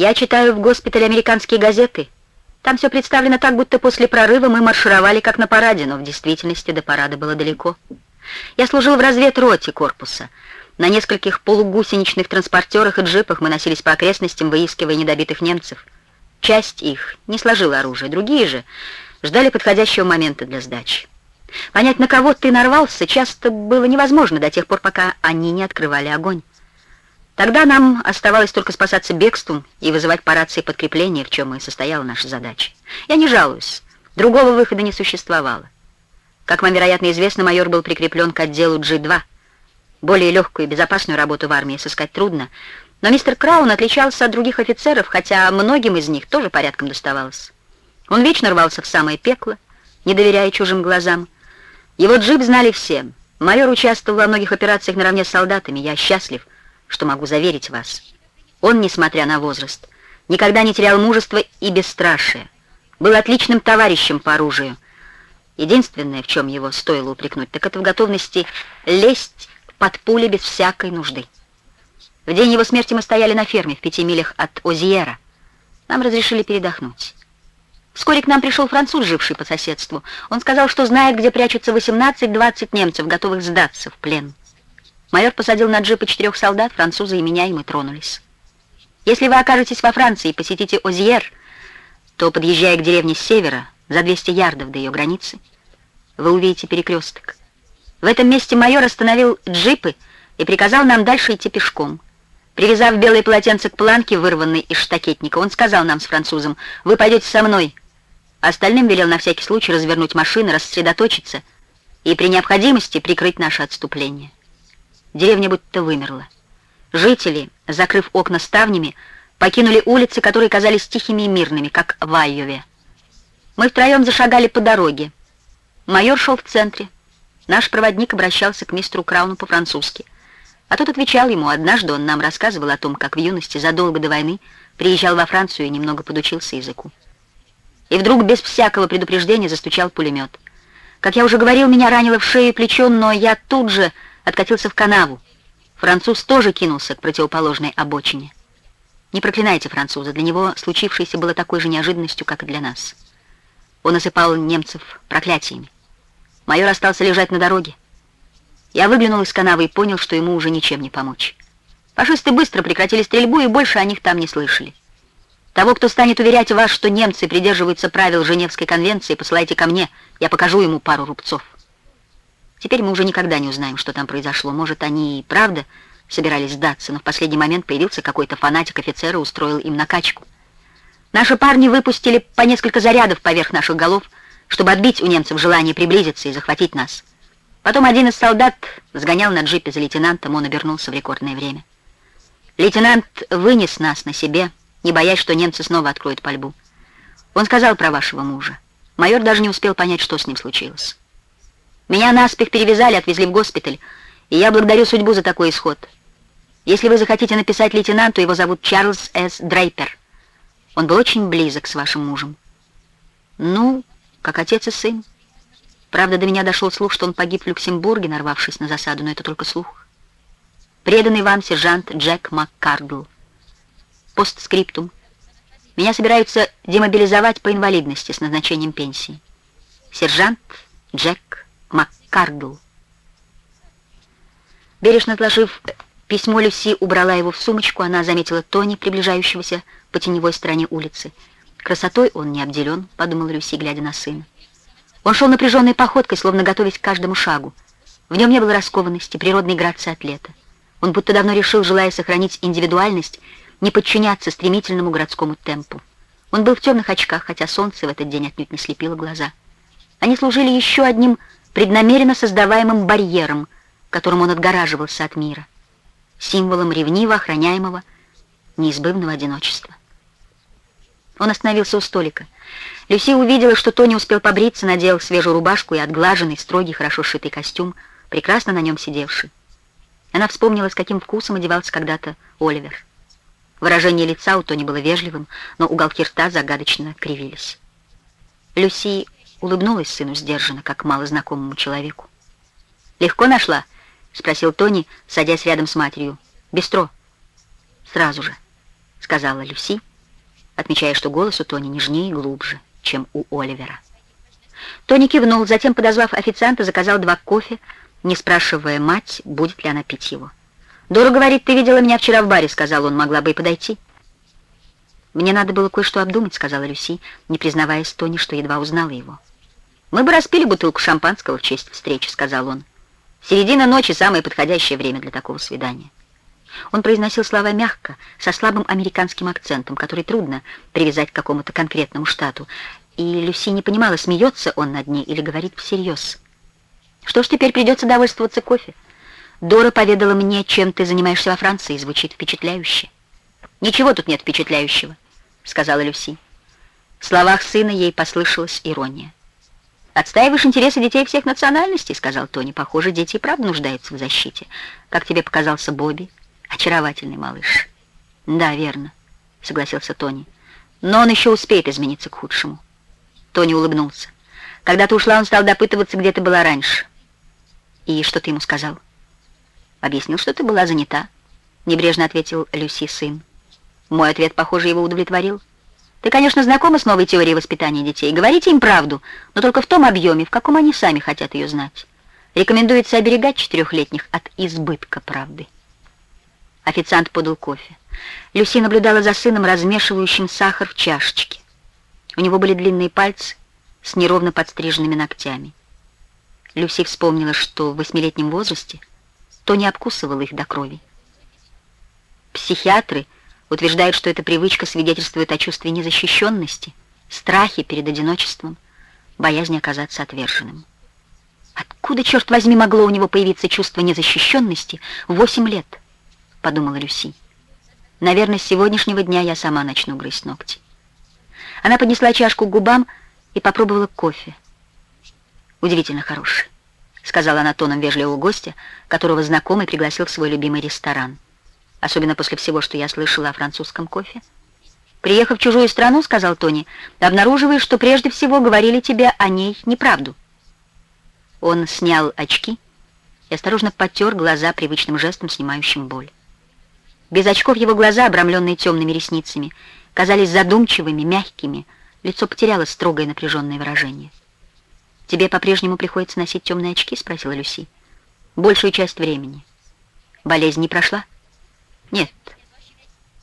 Я читаю в госпитале американские газеты. Там все представлено так, будто после прорыва мы маршировали как на параде, но в действительности до парада было далеко. Я служил в разведроте корпуса. На нескольких полугусеничных транспортерах и джипах мы носились по окрестностям, выискивая недобитых немцев. Часть их не сложила оружие, другие же ждали подходящего момента для сдачи. Понять, на кого ты нарвался, часто было невозможно до тех пор, пока они не открывали огонь. Тогда нам оставалось только спасаться бегством и вызывать по рации подкрепление, в чем и состояла наша задача. Я не жалуюсь, другого выхода не существовало. Как вам, вероятно, известно, майор был прикреплен к отделу G2. Более легкую и безопасную работу в армии сыскать трудно, но мистер Краун отличался от других офицеров, хотя многим из них тоже порядком доставалось. Он вечно рвался в самое пекло, не доверяя чужим глазам, его джип знали все. Майор участвовал во многих операциях наравне с солдатами. Я счастлив, что могу заверить вас. Он, несмотря на возраст, никогда не терял мужества и бесстрашия. Был отличным товарищем по оружию. Единственное, в чем его стоило упрекнуть, так это в готовности лезть под пули без всякой нужды. В день его смерти мы стояли на ферме в пяти милях от Озиера. Нам разрешили передохнуть. Вскоре к нам пришел француз, живший по соседству. Он сказал, что знает, где прячутся 18-20 немцев, готовых сдаться в плен. Майор посадил на джипы четырех солдат, француза и меня, и мы тронулись. Если вы окажетесь во Франции и посетите Озьер, то, подъезжая к деревне с севера, за 200 ярдов до ее границы, вы увидите перекресток. В этом месте майор остановил джипы и приказал нам дальше идти пешком. Привязав белое полотенце к планке, вырванной из штакетника, он сказал нам с французом, «Вы пойдете со мной, Остальным велел на всякий случай развернуть машины, рассредоточиться и при необходимости прикрыть наше отступление. Деревня будто вымерла. Жители, закрыв окна ставнями, покинули улицы, которые казались тихими и мирными, как в Айове. Мы втроем зашагали по дороге. Майор шел в центре. Наш проводник обращался к мистеру Крауну по-французски. А тот отвечал ему. Однажды он нам рассказывал о том, как в юности, задолго до войны, приезжал во Францию и немного подучился языку. И вдруг без всякого предупреждения застучал пулемет. Как я уже говорил, меня ранило в шею и плечо, но я тут же откатился в канаву. Француз тоже кинулся к противоположной обочине. Не проклинайте француза, для него случившееся было такой же неожиданностью, как и для нас. Он осыпал немцев проклятиями. Майор остался лежать на дороге. Я выглянул из канавы и понял, что ему уже ничем не помочь. Фашисты быстро прекратили стрельбу, и больше о них там не слышали. Того, кто станет уверять вас, что немцы придерживаются правил Женевской конвенции, посылайте ко мне, я покажу ему пару рубцов. Теперь мы уже никогда не узнаем, что там произошло. Может, они и правда собирались сдаться, но в последний момент появился какой-то фанатик офицера и устроил им накачку. Наши парни выпустили по несколько зарядов поверх наших голов, чтобы отбить у немцев желание приблизиться и захватить нас. Потом один из солдат сгонял на джипе за лейтенантом, он обернулся в рекордное время. Лейтенант вынес нас на себе, не боясь, что немцы снова откроют пальбу. Он сказал про вашего мужа. Майор даже не успел понять, что с ним случилось. Меня наспех перевязали, отвезли в госпиталь, и я благодарю судьбу за такой исход. Если вы захотите написать лейтенанту, его зовут Чарльз С. Дрейпер. Он был очень близок с вашим мужем. Ну, как отец и сын. Правда, до меня дошел слух, что он погиб в Люксембурге, нарвавшись на засаду, но это только слух. Преданный вам сержант Джек Маккардл. Постскриптум. Меня собираются демобилизовать по инвалидности с назначением пенсии. Сержант Джек Маккардл. Бережно отложив письмо, Люси убрала его в сумочку. Она заметила Тони, приближающегося по теневой стороне улицы. «Красотой он не обделен», — подумала Люси, глядя на сына. Он шел напряженной походкой, словно готовясь к каждому шагу. В нем не было раскованности, природной грации атлета. Он будто давно решил, желая сохранить индивидуальность, не подчиняться стремительному городскому темпу. Он был в темных очках, хотя солнце в этот день отнюдь не слепило глаза. Они служили еще одним преднамеренно создаваемым барьером, которым он отгораживался от мира, символом ревниво охраняемого неизбывного одиночества. Он остановился у столика. Люси увидела, что Тони успел побриться, надел свежую рубашку и отглаженный, строгий, хорошо сшитый костюм, прекрасно на нем сидевший. Она вспомнила, с каким вкусом одевался когда-то Оливер. Выражение лица у Тони было вежливым, но уголки рта загадочно кривились. Люси улыбнулась сыну сдержанно, как малознакомому человеку. «Легко нашла?» — спросил Тони, садясь рядом с матерью. «Бестро». «Сразу же», — сказала Люси, отмечая, что голос у Тони нежнее и глубже, чем у Оливера. Тони кивнул, затем, подозвав официанта, заказал два кофе, не спрашивая мать, будет ли она пить его. «Дора говорит, ты видела меня вчера в баре», — сказал он, — «могла бы и подойти». «Мне надо было кое-что обдумать», — сказала Люси, не признаваясь Тони, что едва узнала его. «Мы бы распили бутылку шампанского в честь встречи», — сказал он. «Середина ночи — самое подходящее время для такого свидания». Он произносил слова мягко, со слабым американским акцентом, который трудно привязать к какому-то конкретному штату, и Люси не понимала, смеется он над ней или говорит всерьез. «Что ж, теперь придется довольствоваться кофе. Дора поведала мне, чем ты занимаешься во Франции, звучит впечатляюще». «Ничего тут нет впечатляющего», — сказала Люси. В словах сына ей послышалась ирония. «Отстаиваешь интересы детей всех национальностей», — сказал Тони. «Похоже, дети и правда нуждаются в защите. Как тебе показался Бобби? Очаровательный малыш». «Да, верно», — согласился Тони. «Но он еще успеет измениться к худшему». Тони улыбнулся. «Когда ты ушла, он стал допытываться, где ты была раньше». «И что ты ему сказал?» «Объяснил, что ты была занята», — небрежно ответил Люси сын. Мой ответ, похоже, его удовлетворил. Ты, конечно, знакома с новой теорией воспитания детей. Говорите им правду, но только в том объеме, в каком они сами хотят ее знать. Рекомендуется оберегать четырехлетних от избытка правды. Официант подал кофе. Люси наблюдала за сыном, размешивающим сахар в чашечке. У него были длинные пальцы с неровно подстриженными ногтями. Люси вспомнила, что в восьмилетнем возрасте то не обкусывал их до крови. Психиатры — утверждают, что эта привычка свидетельствует о чувстве незащищенности, страхе перед одиночеством, боязни оказаться отверженным. Откуда, черт возьми, могло у него появиться чувство незащищенности в восемь лет, подумала Люси. Наверное, с сегодняшнего дня я сама начну грызть ногти. Она поднесла чашку к губам и попробовала кофе. Удивительно хороший, сказала она тоном вежливого гостя, которого знакомый пригласил в свой любимый ресторан особенно после всего, что я слышала о французском кофе. «Приехав в чужую страну, — сказал Тони, — обнаруживаешь, что прежде всего говорили тебе о ней неправду». Он снял очки и осторожно потер глаза привычным жестом, снимающим боль. Без очков его глаза, обрамленные темными ресницами, казались задумчивыми, мягкими, лицо потеряло строгое напряженное выражение. «Тебе по-прежнему приходится носить темные очки?» — спросила Люси. «Большую часть времени. Болезнь не прошла?»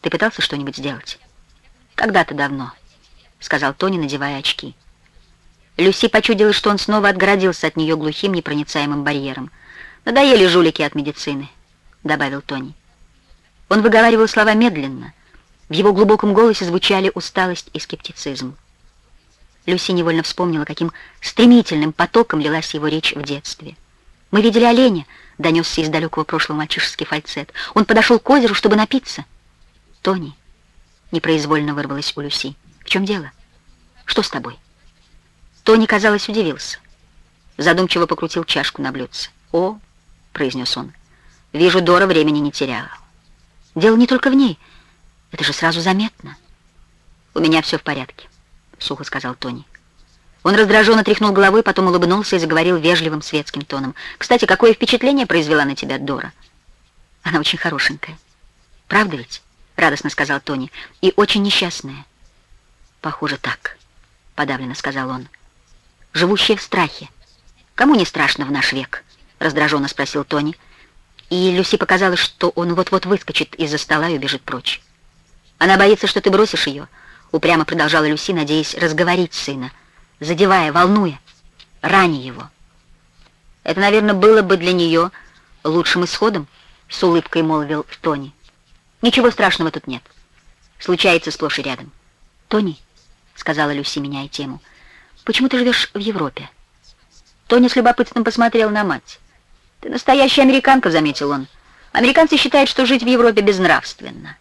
«Нет. Ты пытался что-нибудь сделать?» «Когда-то давно», — сказал Тони, надевая очки. Люси почудила, что он снова отгородился от нее глухим, непроницаемым барьером. «Надоели жулики от медицины», — добавил Тони. Он выговаривал слова медленно. В его глубоком голосе звучали усталость и скептицизм. Люси невольно вспомнила, каким стремительным потоком лилась его речь в детстве. «Мы видели оленя», — донесся из далекого прошлого мальчишеский фальцет. Он подошел к озеру, чтобы напиться. «Тони», — непроизвольно вырвалась у Люси, — «в чем дело? Что с тобой?» Тони, казалось, удивился. Задумчиво покрутил чашку на блюдце. «О», — произнес он, — «вижу, Дора времени не теряла. Дело не только в ней. Это же сразу заметно». «У меня все в порядке», — сухо сказал Тони. Он раздраженно тряхнул головой, потом улыбнулся и заговорил вежливым светским тоном. «Кстати, какое впечатление произвела на тебя Дора?» «Она очень хорошенькая». «Правда ведь?» — радостно сказал Тони. «И очень несчастная». «Похоже, так», — подавленно сказал он. «Живущая в страхе. Кому не страшно в наш век?» — раздраженно спросил Тони. И Люси показалось, что он вот-вот выскочит из-за стола и убежит прочь. «Она боится, что ты бросишь ее», — упрямо продолжала Люси, надеясь разговорить сына задевая, волнуя, раня его. Это, наверное, было бы для нее лучшим исходом, с улыбкой молвил Тони. Ничего страшного тут нет. Случается сплошь и рядом. Тони, сказала Люси, меняя тему, почему ты живешь в Европе? Тони с любопытством посмотрел на мать. Ты настоящая американка, заметил он. Американцы считают, что жить в Европе безнравственно.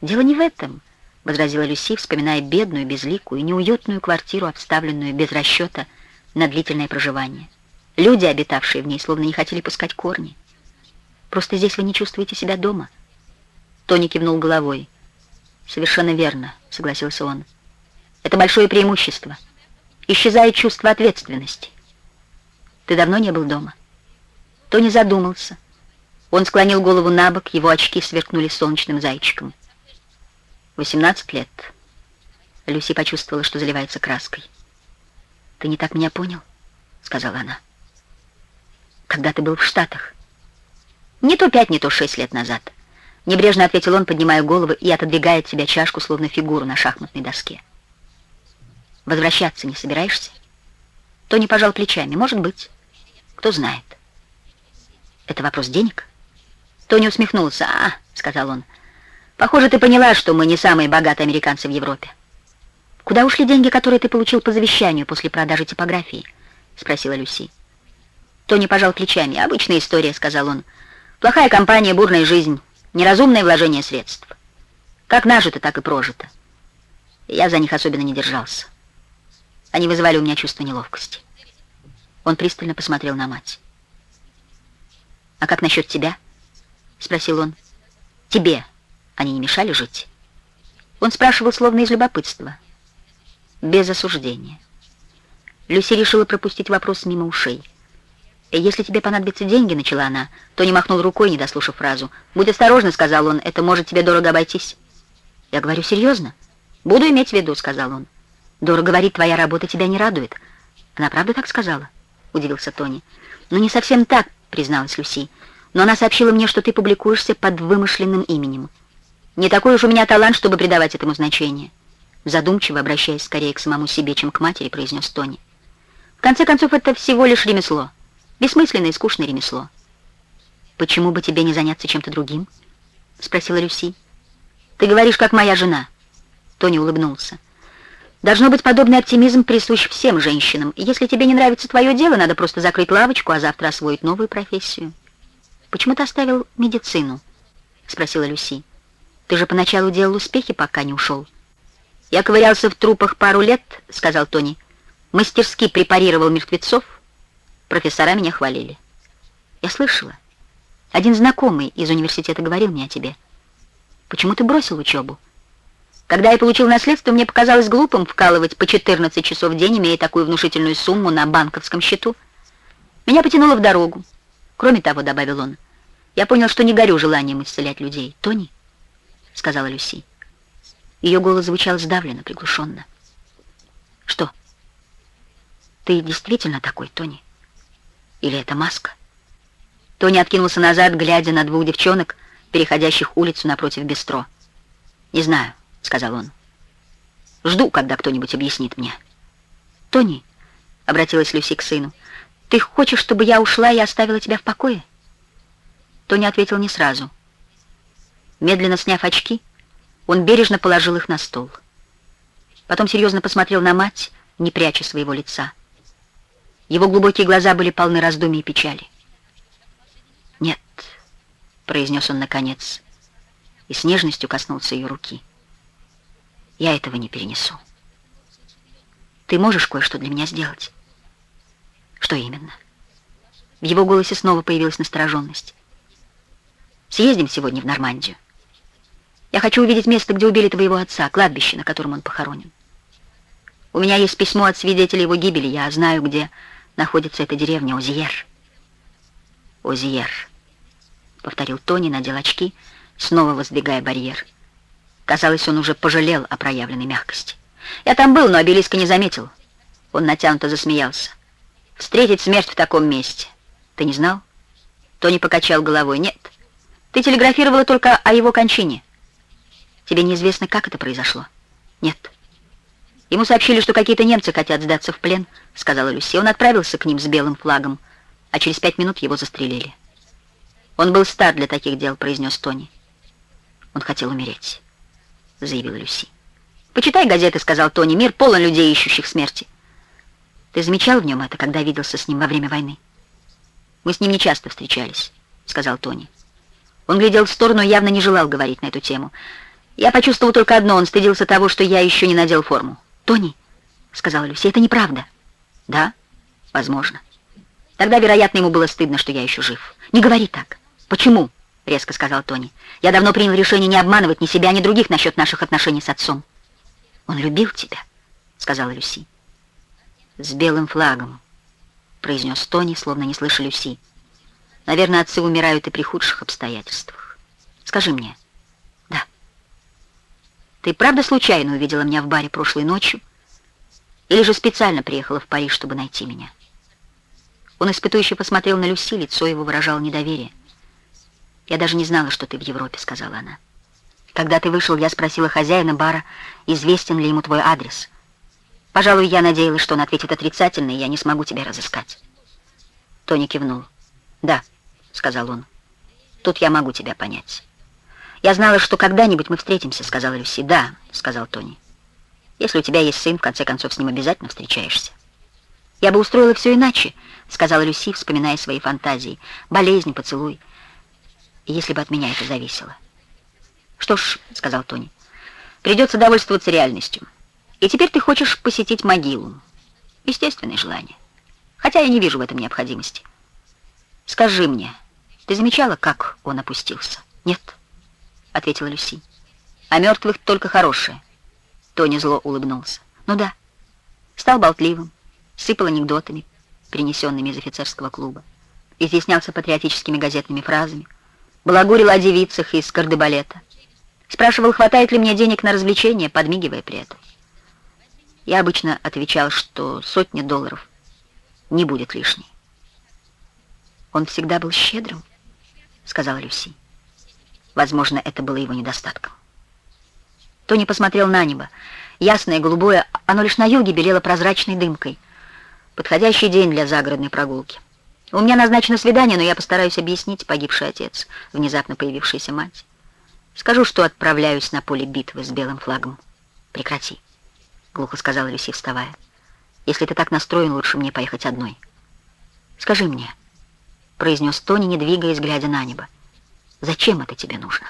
Дело не в этом возразила Люси, вспоминая бедную, безликую, неуютную квартиру, обставленную без расчета на длительное проживание. Люди, обитавшие в ней, словно не хотели пускать корни. Просто здесь вы не чувствуете себя дома. Тони кивнул головой. «Совершенно верно», — согласился он. «Это большое преимущество. Исчезает чувство ответственности. Ты давно не был дома?» Тони задумался. Он склонил голову на бок, его очки сверкнули солнечным зайчиком. 18 лет. Люси почувствовала, что заливается краской. «Ты не так меня понял?» — сказала она. «Когда ты был в Штатах?» «Не то пять, не то шесть лет назад». Небрежно ответил он, поднимая голову и отодвигая от себя чашку, словно фигуру на шахматной доске. «Возвращаться не собираешься?» Тони пожал плечами. «Может быть. Кто знает». «Это вопрос денег?» Тони усмехнулся. «А, — сказал он, — похоже, ты поняла, что мы не самые богатые американцы в Европе. «Куда ушли деньги, которые ты получил по завещанию после продажи типографии?» — спросила Люси. Тони пожал плечами. «Обычная история», — сказал он. «Плохая компания, бурная жизнь, неразумное вложение средств. Как нажито, так и прожито. Я за них особенно не держался. Они вызывали у меня чувство неловкости». Он пристально посмотрел на мать. «А как насчет тебя?» — спросил он. «Тебе они не мешали жить?» Он спрашивал словно из любопытства без осуждения. Люси решила пропустить вопрос мимо ушей. «Если тебе понадобятся деньги», — начала она, то не махнул рукой, не дослушав фразу. «Будь осторожна», — сказал он, — «это может тебе дорого обойтись». «Я говорю серьезно?» «Буду иметь в виду», — сказал он. «Дора говорит, твоя работа тебя не радует». «Она правда так сказала?» — удивился Тони. «Ну, не совсем так», — призналась Люси. «Но она сообщила мне, что ты публикуешься под вымышленным именем. Не такой уж у меня талант, чтобы придавать этому значение» задумчиво обращаясь скорее к самому себе, чем к матери, произнес Тони. В конце концов, это всего лишь ремесло. Бессмысленное и скучное ремесло. «Почему бы тебе не заняться чем-то другим?» — спросила Люси. «Ты говоришь, как моя жена». Тони улыбнулся. «Должно быть, подобный оптимизм присущ всем женщинам. Если тебе не нравится твое дело, надо просто закрыть лавочку, а завтра освоить новую профессию». «Почему ты оставил медицину?» — спросила Люси. «Ты же поначалу делал успехи, пока не ушел». «Я ковырялся в трупах пару лет», — сказал Тони. «Мастерски препарировал мертвецов. Профессора меня хвалили». «Я слышала. Один знакомый из университета говорил мне о тебе. Почему ты бросил учебу?» Когда я получил наследство, мне показалось глупым вкалывать по 14 часов в день, имея такую внушительную сумму на банковском счету. Меня потянуло в дорогу. Кроме того, добавил он, я понял, что не горю желанием исцелять людей. «Тони», — сказала Люси, — ее голос звучал сдавленно, приглушенно. «Что? Ты действительно такой, Тони? Или это маска?» Тони откинулся назад, глядя на двух девчонок, переходящих улицу напротив бистро. «Не знаю», — сказал он. «Жду, когда кто-нибудь объяснит мне». «Тони», — обратилась Люси к сыну, — «ты хочешь, чтобы я ушла и оставила тебя в покое?» Тони ответил не сразу. Медленно сняв очки, он бережно положил их на стол. Потом серьезно посмотрел на мать, не пряча своего лица. Его глубокие глаза были полны раздумий и печали. «Нет», — произнес он наконец, и с нежностью коснулся ее руки. «Я этого не перенесу. Ты можешь кое-что для меня сделать?» «Что именно?» В его голосе снова появилась настороженность. «Съездим сегодня в Нормандию. Я хочу увидеть место, где убили твоего отца, кладбище, на котором он похоронен. У меня есть письмо от свидетелей его гибели. Я знаю, где находится эта деревня Озиер. Озиер, повторил Тони, надел очки, снова воздвигая барьер. Казалось, он уже пожалел о проявленной мягкости. Я там был, но обелиска не заметил. Он натянуто засмеялся. Встретить смерть в таком месте. Ты не знал? Тони покачал головой. Нет. Ты телеграфировала только о его кончине. Тебе неизвестно, как это произошло? Нет. Ему сообщили, что какие-то немцы хотят сдаться в плен, сказала Люси. Он отправился к ним с белым флагом, а через пять минут его застрелили. Он был стар для таких дел, произнес Тони. Он хотел умереть, заявила Люси. «Почитай газеты», — сказал Тони. «Мир полон людей, ищущих смерти». «Ты замечал в нем это, когда виделся с ним во время войны?» «Мы с ним не часто встречались», — сказал Тони. Он глядел в сторону и явно не желал говорить на эту тему. Я почувствовал только одно, он стыдился того, что я еще не надел форму. «Тони», — сказала Люси, — «это неправда». «Да? Возможно. Тогда, вероятно, ему было стыдно, что я еще жив». «Не говори так». «Почему?» — резко сказал Тони. «Я давно принял решение не обманывать ни себя, ни других насчет наших отношений с отцом». «Он любил тебя», — сказала Люси. «С белым флагом», — произнес Тони, словно не слыша Люси. «Наверное, отцы умирают и при худших обстоятельствах. Скажи мне». Ты правда случайно увидела меня в баре прошлой ночью? Или же специально приехала в Париж, чтобы найти меня?» Он испытующе посмотрел на Люси, лицо его выражало недоверие. «Я даже не знала, что ты в Европе», — сказала она. «Когда ты вышел, я спросила хозяина бара, известен ли ему твой адрес. Пожалуй, я надеялась, что он ответит отрицательно, и я не смогу тебя разыскать». Тони кивнул. «Да», — сказал он, — «тут я могу тебя понять». «Я знала, что когда-нибудь мы встретимся», — сказала Люси. «Да», — сказал Тони. «Если у тебя есть сын, в конце концов, с ним обязательно встречаешься». «Я бы устроила все иначе», — сказала Люси, вспоминая свои фантазии. «Болезнь, поцелуй. Если бы от меня это зависело». «Что ж», — сказал Тони, — «придется довольствоваться реальностью. И теперь ты хочешь посетить могилу. Естественное желание. Хотя я не вижу в этом необходимости. Скажи мне, ты замечала, как он опустился?» «Нет», — ответила Люси. «А мертвых только хорошие». Тони зло улыбнулся. «Ну да». Стал болтливым, сыпал анекдотами, принесенными из офицерского клуба, изъяснялся патриотическими газетными фразами, балагурил о девицах из кардебалета, спрашивал, хватает ли мне денег на развлечения, подмигивая при этом. Я обычно отвечал, что сотня долларов не будет лишней. «Он всегда был щедрым», — сказала Люси. Возможно, это было его недостатком. Тони посмотрел на небо. Ясное, голубое, оно лишь на юге белело прозрачной дымкой — Подходящий день для загородной прогулки. У меня назначено свидание, но я постараюсь объяснить погибший отец, внезапно появившаяся мать. Скажу, что отправляюсь на поле битвы с белым флагом. Прекрати, глухо сказала Люси, вставая. Если ты так настроен, лучше мне поехать одной. Скажи мне, произнес Тони, не двигаясь, глядя на небо. Зачем это тебе нужно?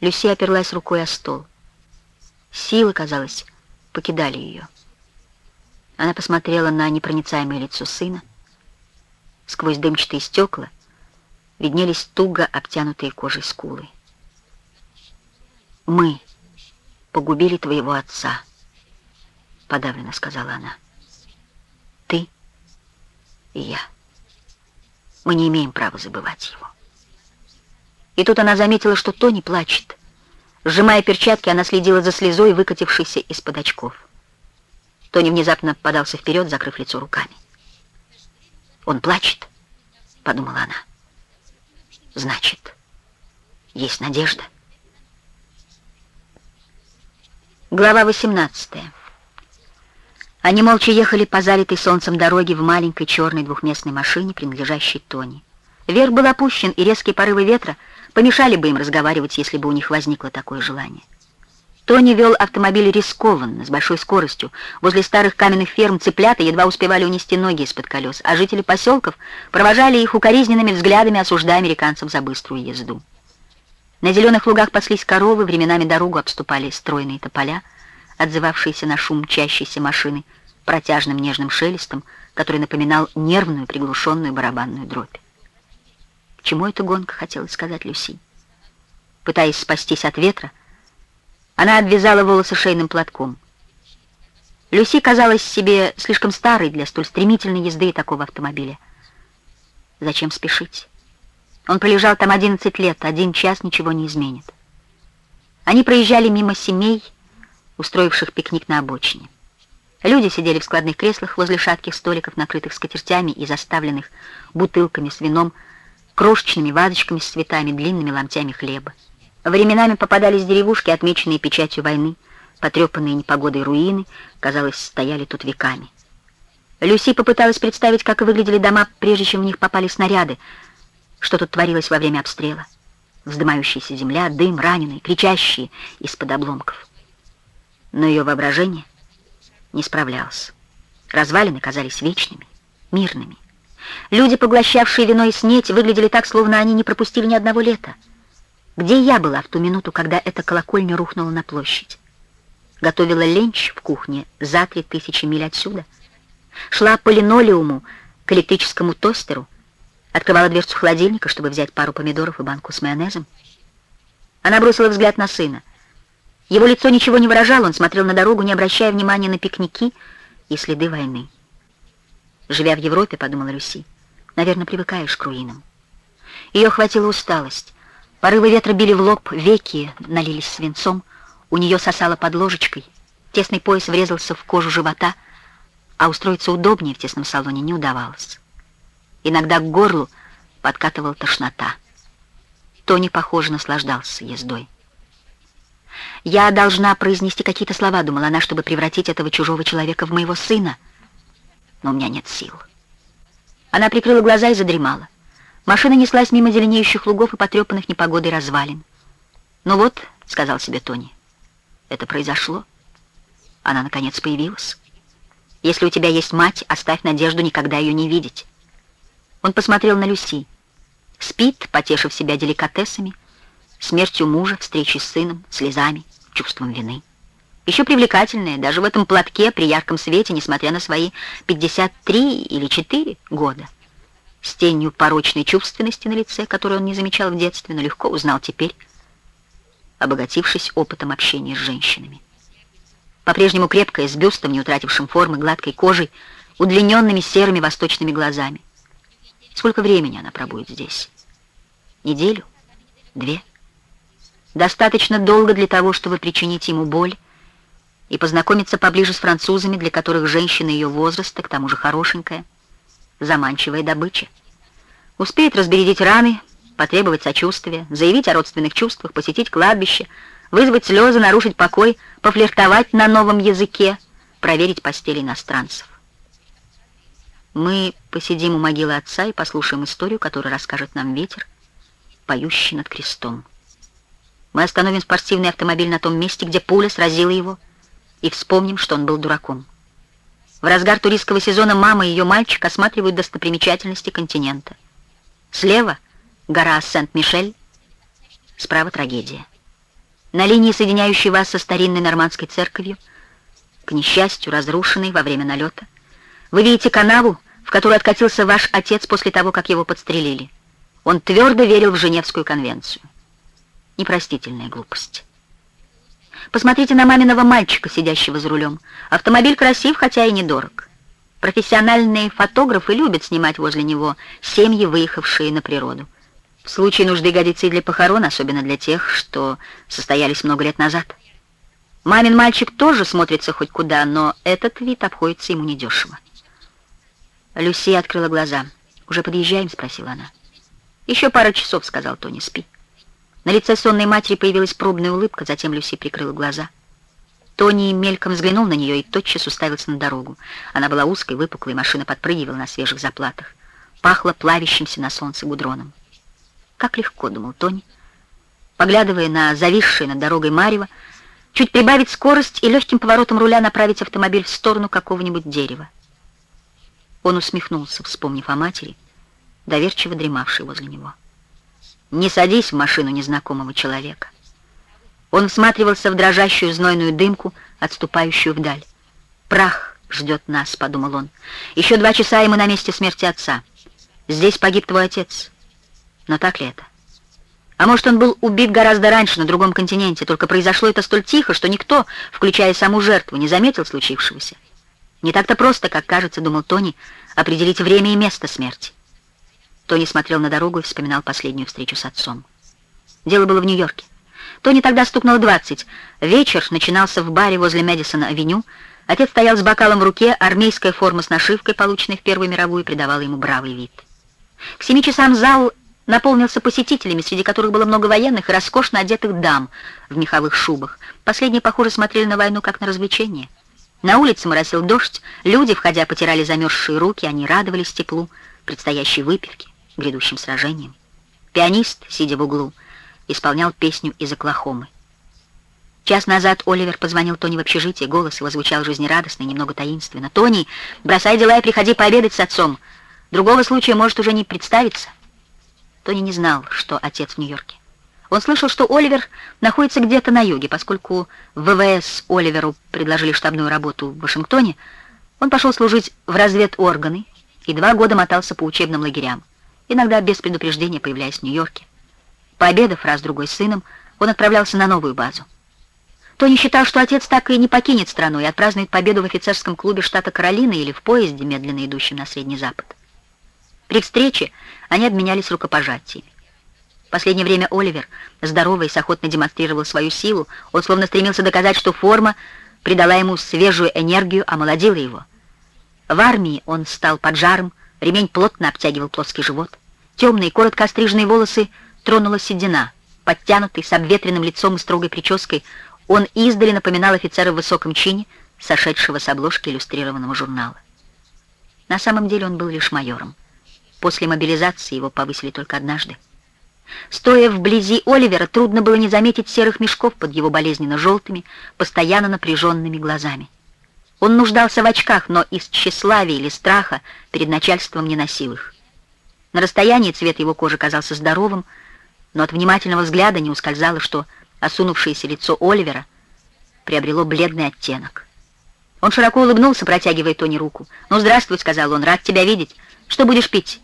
Люси оперлась рукой о стол. Силы, казалось, покидали ее. Она посмотрела на непроницаемое лицо сына. Сквозь дымчатые стекла виднелись туго обтянутые кожей скулы. «Мы погубили твоего отца», — подавленно сказала она. «Ты и я. Мы не имеем права забывать его». И тут она заметила, что Тони плачет. Сжимая перчатки, она следила за слезой, выкатившейся из-под очков. Тони внезапно подался вперед, закрыв лицо руками. «Он плачет», — подумала она. «Значит, есть надежда». Глава 18 Они молча ехали по залитой солнцем дороге в маленькой черной двухместной машине, принадлежащей Тони. Верх был опущен, и резкие порывы ветра помешали бы им разговаривать, если бы у них возникло такое желание. Тони вел автомобиль рискованно, с большой скоростью. Возле старых каменных ферм цыплята едва успевали унести ноги из-под колес, а жители поселков провожали их укоризненными взглядами, осуждая американцев за быструю езду. На зеленых лугах паслись коровы, временами дорогу обступали стройные тополя, отзывавшиеся на шум мчащейся машины, протяжным нежным шелестом, который напоминал нервную приглушенную барабанную дробь. Чему эта гонка, хотелось сказать Люси. Пытаясь спастись от ветра, она обвязала волосы шейным платком. Люси казалась себе слишком старой для столь стремительной езды и такого автомобиля. Зачем спешить? Он пролежал там 11 лет, один час ничего не изменит. Они проезжали мимо семей, устроивших пикник на обочине. Люди сидели в складных креслах возле шатких столиков, накрытых скатертями и заставленных бутылками с вином, крошечными вазочками с цветами, длинными ломтями хлеба. Временами попадались деревушки, отмеченные печатью войны, потрепанные непогодой руины, казалось, стояли тут веками. Люси попыталась представить, как выглядели дома, прежде чем в них попали снаряды, что тут творилось во время обстрела. Вздымающаяся земля, дым, раненые, кричащие из-под обломков. Но ее воображение не справлялось. Развалины казались вечными, мирными. Люди, поглощавшие вино и снеть, выглядели так, словно они не пропустили ни одного лета. Где я была в ту минуту, когда эта колокольня рухнула на площадь? Готовила ленч в кухне за три тысячи миль отсюда. Шла по линолеуму к электрическому тостеру, открывала дверцу холодильника, чтобы взять пару помидоров и банку с майонезом. Она бросила взгляд на сына. Его лицо ничего не выражало, он смотрел на дорогу, не обращая внимания на пикники и следы войны. Живя в Европе, подумала Люси, наверное, привыкаешь к руинам. Ее хватила усталость. Порывы ветра били в лоб, веки налились свинцом, у нее сосало под ложечкой, тесный пояс врезался в кожу живота, а устроиться удобнее в тесном салоне не удавалось. Иногда к горлу подкатывала тошнота. Тони, похоже, наслаждался ездой. «Я должна произнести какие-то слова», — думала она, чтобы превратить этого чужого человека в моего сына. Но у меня нет сил. Она прикрыла глаза и задремала. Машина неслась мимо зеленеющих лугов и потрепанных непогодой развалин. «Ну вот», — сказал себе Тони, — «это произошло. Она, наконец, появилась. Если у тебя есть мать, оставь надежду никогда ее не видеть». Он посмотрел на Люси. Спит, потешив себя деликатесами, смертью мужа, встречей с сыном, слезами, чувством вины. Еще привлекательная, даже в этом платке при ярком свете, несмотря на свои 53 или 4 года с тенью порочной чувственности на лице, которую он не замечал в детстве, но легко узнал теперь, обогатившись опытом общения с женщинами. По-прежнему крепкая, с бюстом, не утратившим формы, гладкой кожей, удлиненными серыми восточными глазами. Сколько времени она пробудет здесь? Неделю? Две? Достаточно долго для того, чтобы причинить ему боль и познакомиться поближе с французами, для которых женщина ее возраста, к тому же хорошенькая, заманчивая добыча. Успеет разбередить раны, потребовать сочувствия, заявить о родственных чувствах, посетить кладбище, вызвать слезы, нарушить покой, пофлиртовать на новом языке, проверить постель иностранцев. Мы посидим у могилы отца и послушаем историю, которую расскажет нам ветер, поющий над крестом. Мы остановим спортивный автомобиль на том месте, где пуля сразила его, и вспомним, что он был дураком. В разгар туристского сезона мама и ее мальчик осматривают достопримечательности континента. Слева — гора Сент-Мишель, справа — трагедия. На линии, соединяющей вас со старинной нормандской церковью, к несчастью, разрушенной во время налета, вы видите канаву, в которую откатился ваш отец после того, как его подстрелили. Он твердо верил в Женевскую конвенцию. Непростительная глупость. Посмотрите на маминого мальчика, сидящего за рулем. Автомобиль красив, хотя и недорог. Профессиональные фотографы любят снимать возле него семьи, выехавшие на природу. В случае нужды годится и для похорон, особенно для тех, что состоялись много лет назад. Мамин мальчик тоже смотрится хоть куда, но этот вид обходится ему недешево. Люси открыла глаза. «Уже подъезжаем?» — спросила она. «Еще пара часов», — сказал Тони, — «спи». На лице сонной матери появилась пробная улыбка, затем Люси прикрыла глаза. Тони мельком взглянул на нее и тотчас уставился на дорогу. Она была узкой, выпуклой, машина подпрыгивала на свежих заплатах. Пахло плавящимся на солнце гудроном. Как легко, думал Тони, поглядывая на зависшее над дорогой Марева, чуть прибавить скорость и легким поворотом руля направить автомобиль в сторону какого-нибудь дерева. Он усмехнулся, вспомнив о матери, доверчиво дремавшей возле него. Не садись в машину незнакомого человека. Он всматривался в дрожащую знойную дымку, отступающую вдаль. «Прах ждет нас», — подумал он. «Еще два часа, и мы на месте смерти отца. Здесь погиб твой отец. Но так ли это? А может, он был убит гораздо раньше, на другом континенте, только произошло это столь тихо, что никто, включая саму жертву, не заметил случившегося. Не так-то просто, как кажется, думал Тони, определить время и место смерти. Тони смотрел на дорогу и вспоминал последнюю встречу с отцом. Дело было в Нью-Йорке. Тони тогда стукнул двадцать. Вечер начинался в баре возле Мэдисона-авеню. Отец стоял с бокалом в руке, армейская форма с нашивкой, полученной в Первую мировую, придавала ему бравый вид. К семи часам зал наполнился посетителями, среди которых было много военных и роскошно одетых дам в меховых шубах. Последние, похоже, смотрели на войну как на развлечение. На улице моросил дождь, люди, входя, потирали замерзшие руки, они радовались теплу предстоящей выпивки грядущим сражением. Пианист, сидя в углу, исполнял песню из Оклахомы. Час назад Оливер позвонил Тони в общежитие, голос его звучал жизнерадостно и немного таинственно. «Тони, бросай дела и приходи пообедать с отцом. Другого случая может уже не представиться». Тони не знал, что отец в Нью-Йорке. Он слышал, что Оливер находится где-то на юге, поскольку ВВС Оливеру предложили штабную работу в Вашингтоне, он пошел служить в разведорганы и два года мотался по учебным лагерям иногда без предупреждения появляясь в Нью-Йорке. Пообедав раз-другой с сыном, он отправлялся на новую базу. Тони считал, что отец так и не покинет страну и отпразднует победу в офицерском клубе штата Каролина или в поезде, медленно идущем на Средний Запад. При встрече они обменялись рукопожатиями. последнее время Оливер, здоровый, с охотно демонстрировал свою силу. Он словно стремился доказать, что форма придала ему свежую энергию, омолодила его. В армии он стал поджаром, ремень плотно обтягивал плоский живот. Темные, коротко остриженные волосы тронула седина. Подтянутый, с обветренным лицом и строгой прической, он издали напоминал офицера в высоком чине, сошедшего с обложки иллюстрированного журнала. На самом деле он был лишь майором. После мобилизации его повысили только однажды. Стоя вблизи Оливера, трудно было не заметить серых мешков под его болезненно желтыми, постоянно напряженными глазами. Он нуждался в очках, но из тщеславия или страха перед начальством не носил их. На расстоянии цвет его кожи казался здоровым, но от внимательного взгляда не ускользало, что осунувшееся лицо Оливера приобрело бледный оттенок. Он широко улыбнулся, протягивая Тони руку. «Ну, здравствуй», — сказал он, — «рад тебя видеть. Что будешь пить?»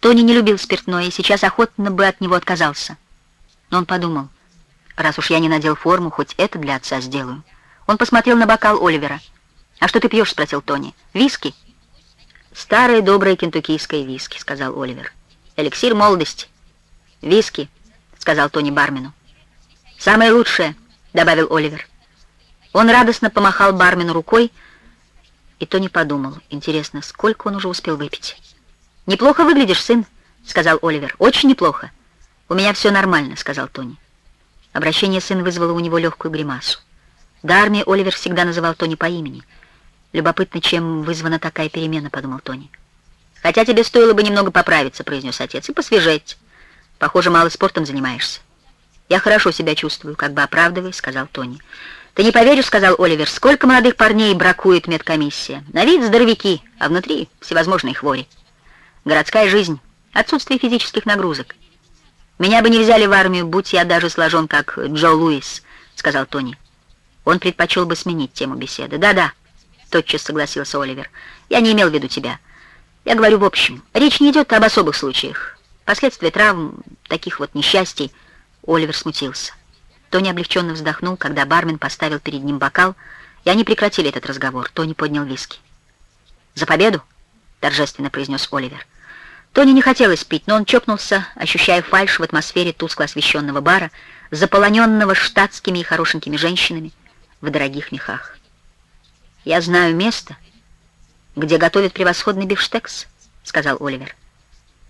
Тони не любил спиртное и сейчас охотно бы от него отказался. Но он подумал, раз уж я не надел форму, хоть это для отца сделаю. Он посмотрел на бокал Оливера. «А что ты пьешь?» — спросил Тони. «Виски?» «Старое доброе кентуккийское виски», — сказал Оливер. «Эликсир молодости». «Виски», — сказал Тони бармену. «Самое лучшее», — добавил Оливер. Он радостно помахал бармену рукой, и Тони подумал, интересно, сколько он уже успел выпить. «Неплохо выглядишь, сын», — сказал Оливер. «Очень неплохо». «У меня все нормально», — сказал Тони. Обращение сына вызвало у него легкую гримасу. До армии Оливер всегда называл Тони по имени. «Любопытно, чем вызвана такая перемена», — подумал Тони. «Хотя тебе стоило бы немного поправиться», — произнес отец, — «и посвежеть. Похоже, мало спортом занимаешься». «Я хорошо себя чувствую», — как бы оправдываясь, сказал Тони. «Ты не поверишь», — сказал Оливер, — «сколько молодых парней бракует медкомиссия. На вид здоровяки, а внутри всевозможные хвори». Городская жизнь, отсутствие физических нагрузок. Меня бы не взяли в армию, будь я даже сложен, как Джо Луис, сказал Тони. Он предпочел бы сменить тему беседы. Да-да, тотчас согласился Оливер. Я не имел в виду тебя. Я говорю в общем. Речь не идет об особых случаях. Последствия травм, таких вот несчастий. Оливер смутился. Тони облегченно вздохнул, когда бармен поставил перед ним бокал, и они прекратили этот разговор. Тони поднял виски. «За победу!» — торжественно произнес Оливер. Тони не хотелось пить, но он чокнулся, ощущая фальшь в атмосфере тускло освещенного бара, заполоненного штатскими и хорошенькими женщинами в дорогих мехах. «Я знаю место, где готовят превосходный бифштекс», — сказал Оливер.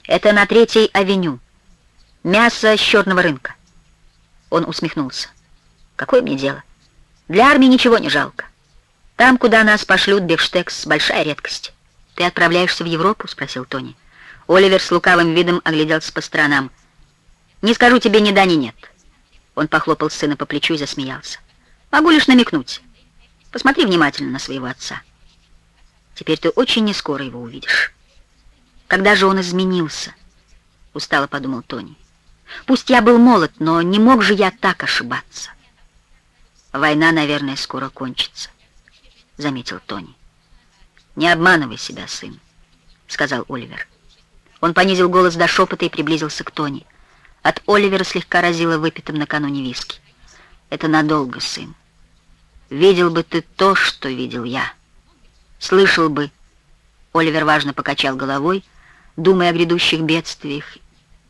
«Это на Третьей авеню. Мясо с черного рынка». Он усмехнулся. «Какое мне дело? Для армии ничего не жалко. Там, куда нас пошлют, бифштекс — большая редкость». «Ты отправляешься в Европу?» — спросил Тони. Оливер с лукавым видом огляделся по сторонам. «Не скажу тебе ни да, ни нет». Он похлопал сына по плечу и засмеялся. «Могу лишь намекнуть. Посмотри внимательно на своего отца. Теперь ты очень нескоро его увидишь». «Когда же он изменился?» — устало подумал Тони. «Пусть я был молод, но не мог же я так ошибаться». «Война, наверное, скоро кончится», — заметил Тони. «Не обманывай себя, сын», — сказал Оливер. Он понизил голос до шепота и приблизился к Тони. От Оливера слегка разило выпитым накануне виски. «Это надолго, сын. Видел бы ты то, что видел я. Слышал бы...» Оливер важно покачал головой, думая о грядущих бедствиях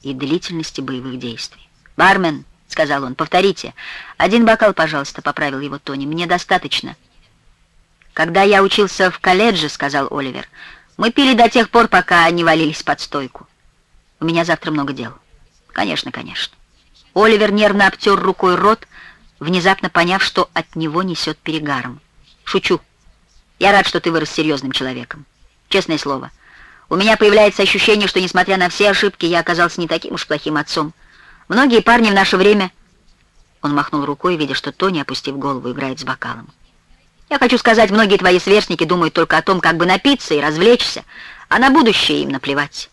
и длительности боевых действий. «Бармен!» — сказал он. «Повторите. Один бокал, пожалуйста», — поправил его Тони. «Мне достаточно». «Когда я учился в колледже», — сказал Оливер, — мы пили до тех пор, пока не валились под стойку. У меня завтра много дел. Конечно, конечно. Оливер нервно обтер рукой рот, внезапно поняв, что от него несет перегаром. Шучу. Я рад, что ты вырос серьезным человеком. Честное слово. У меня появляется ощущение, что, несмотря на все ошибки, я оказался не таким уж плохим отцом. Многие парни в наше время... Он махнул рукой, видя, что Тони, опустив голову, играет с бокалом. Я хочу сказать, многие твои сверстники думают только о том, как бы напиться и развлечься, а на будущее им наплевать.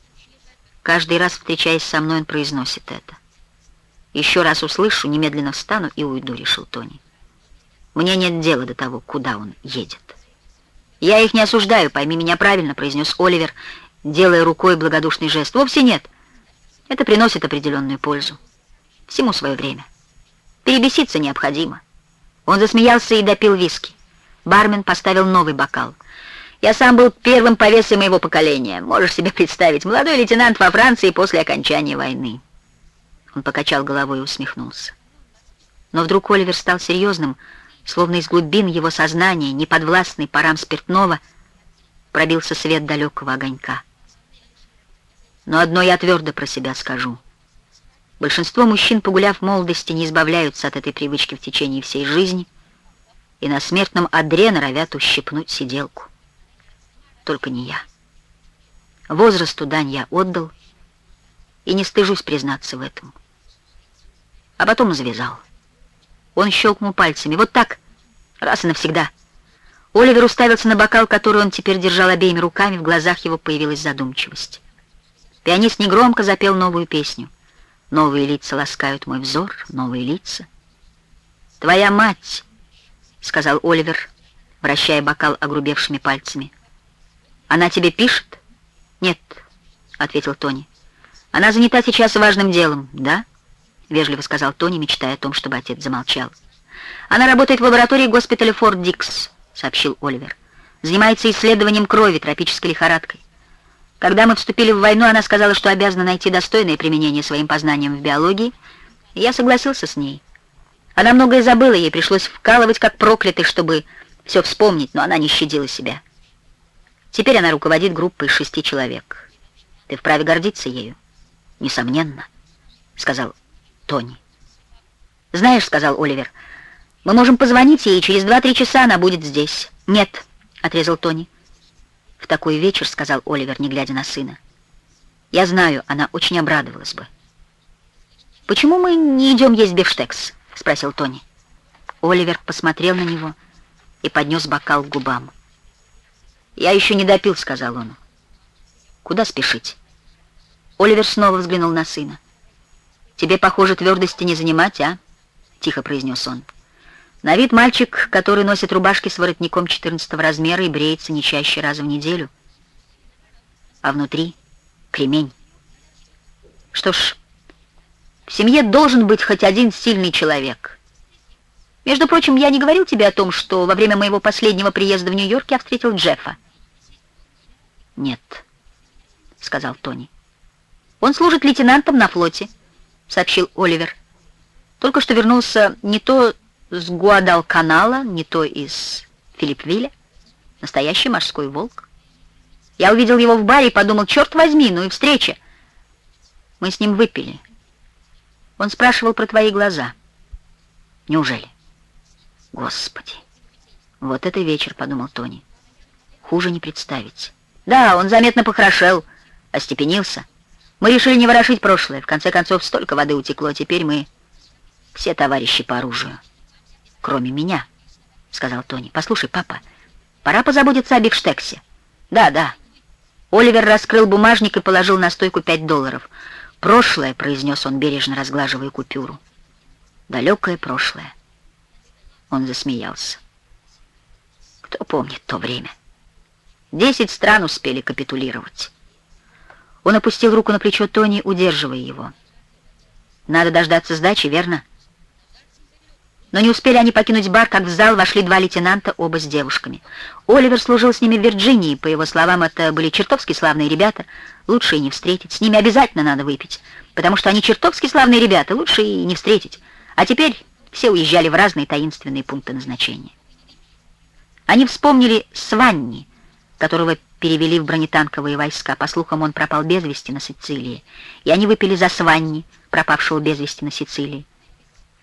Каждый раз, встречаясь со мной, он произносит это. Еще раз услышу, немедленно встану и уйду, решил Тони. Мне нет дела до того, куда он едет. Я их не осуждаю, пойми меня правильно, произнес Оливер, делая рукой благодушный жест. Вовсе нет. Это приносит определенную пользу. Всему свое время. Перебеситься необходимо. Он засмеялся и допил виски. Бармен поставил новый бокал. Я сам был первым повесой моего поколения. Можешь себе представить, молодой лейтенант во Франции после окончания войны. Он покачал головой и усмехнулся. Но вдруг Оливер стал серьезным, словно из глубин его сознания, неподвластный парам спиртного, пробился свет далекого огонька. Но одно я твердо про себя скажу. Большинство мужчин, погуляв в молодости, не избавляются от этой привычки в течение всей жизни и на смертном одре норовят ущипнуть сиделку. Только не я. Возрасту дань я отдал, и не стыжусь признаться в этом. А потом завязал. Он щелкнул пальцами. Вот так, раз и навсегда. Оливер уставился на бокал, который он теперь держал обеими руками, в глазах его появилась задумчивость. Пианист негромко запел новую песню. Новые лица ласкают мой взор, новые лица. «Твоя мать», — сказал Оливер, вращая бокал огрубевшими пальцами. «Она тебе пишет?» «Нет», — ответил Тони. «Она занята сейчас важным делом, да?» — вежливо сказал Тони, мечтая о том, чтобы отец замолчал. «Она работает в лаборатории госпиталя Форт Дикс», — сообщил Оливер. «Занимается исследованием крови, тропической лихорадкой. Когда мы вступили в войну, она сказала, что обязана найти достойное применение своим познаниям в биологии, и я согласился с ней. Она многое забыла, ей пришлось вкалывать как проклятый, чтобы все вспомнить, но она не щадила себя. Теперь она руководит группой шести человек. Ты вправе гордиться ею? Несомненно, сказал Тони. Знаешь, сказал Оливер, мы можем позвонить ей, и через два-три часа она будет здесь. Нет, отрезал Тони. В такой вечер, сказал Оливер, не глядя на сына. Я знаю, она очень обрадовалась бы. «Почему мы не идем есть бифштекс?» — спросил Тони. Оливер посмотрел на него и поднес бокал к губам. «Я еще не допил», — сказал он. «Куда спешить?» Оливер снова взглянул на сына. «Тебе, похоже, твердости не занимать, а?» — тихо произнес он. «На вид мальчик, который носит рубашки с воротником 14 размера и бреется не чаще раза в неделю. А внутри — кремень. Что ж, в семье должен быть хоть один сильный человек. Между прочим, я не говорил тебе о том, что во время моего последнего приезда в Нью-Йорк я встретил Джеффа. «Нет», — сказал Тони. «Он служит лейтенантом на флоте», — сообщил Оливер. «Только что вернулся не то с Гуадалканала, не то из Филиппвилля. Настоящий морской волк. Я увидел его в баре и подумал, черт возьми, ну и встреча. Мы с ним выпили. Он спрашивал про твои глаза. Неужели? Господи, вот это вечер, подумал Тони. Хуже не представить. Да, он заметно похорошел, остепенился. Мы решили не ворошить прошлое. В конце концов, столько воды утекло. Теперь мы все товарищи по оружию. Кроме меня, сказал Тони. Послушай, папа, пора позаботиться о бифштексе. Да, да. Оливер раскрыл бумажник и положил на стойку пять долларов. «Прошлое», — произнес он, бережно разглаживая купюру. «Далекое прошлое». Он засмеялся. Кто помнит то время? Десять стран успели капитулировать. Он опустил руку на плечо Тони, удерживая его. «Надо дождаться сдачи, верно?» Но не успели они покинуть бар, как в зал вошли два лейтенанта, оба с девушками. Оливер служил с ними в Вирджинии, по его словам, это были чертовски славные ребята, лучше и не встретить. С ними обязательно надо выпить, потому что они чертовски славные ребята, лучше и не встретить. А теперь все уезжали в разные таинственные пункты назначения. Они вспомнили Сванни, которого перевели в бронетанковые войска. По слухам, он пропал без вести на Сицилии. И они выпили за Сванни, пропавшего без вести на Сицилии.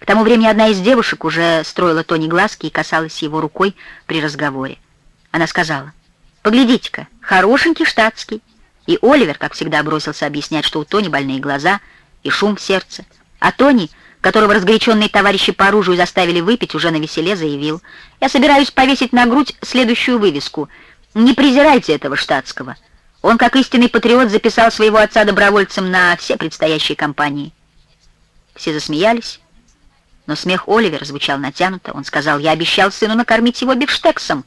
К тому времени одна из девушек уже строила Тони глазки и касалась его рукой при разговоре. Она сказала, «Поглядите-ка, хорошенький штатский». И Оливер, как всегда, бросился объяснять, что у Тони больные глаза и шум в сердце. А Тони, которого разгоряченные товарищи по оружию заставили выпить, уже на веселе заявил, «Я собираюсь повесить на грудь следующую вывеску — не презирайте этого штатского. Он, как истинный патриот, записал своего отца добровольцем на все предстоящие кампании. Все засмеялись, но смех Оливера звучал натянуто. Он сказал, я обещал сыну накормить его бифштексом.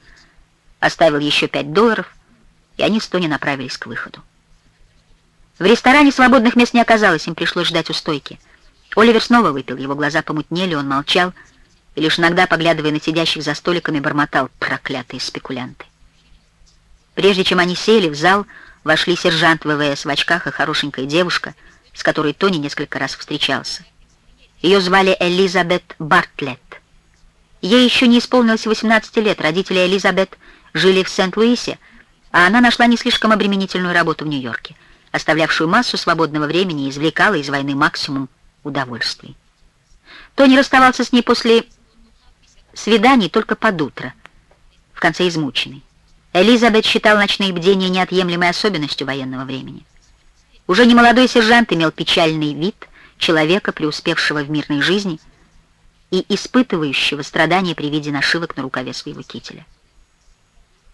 Оставил еще пять долларов, и они с Тони направились к выходу. В ресторане свободных мест не оказалось, им пришлось ждать у стойки. Оливер снова выпил, его глаза помутнели, он молчал, и лишь иногда, поглядывая на сидящих за столиками, бормотал проклятые спекулянты. Прежде чем они сели, в зал вошли сержант ВВС в очках и хорошенькая девушка, с которой Тони несколько раз встречался. Ее звали Элизабет Бартлетт. Ей еще не исполнилось 18 лет, родители Элизабет жили в Сент-Луисе, а она нашла не слишком обременительную работу в Нью-Йорке, оставлявшую массу свободного времени и извлекала из войны максимум удовольствий. Тони расставался с ней после свиданий только под утро, в конце измученной. Элизабет считал ночные бдения неотъемлемой особенностью военного времени. Уже немолодой сержант имел печальный вид человека, преуспевшего в мирной жизни и испытывающего страдания при виде нашивок на рукаве своего кителя.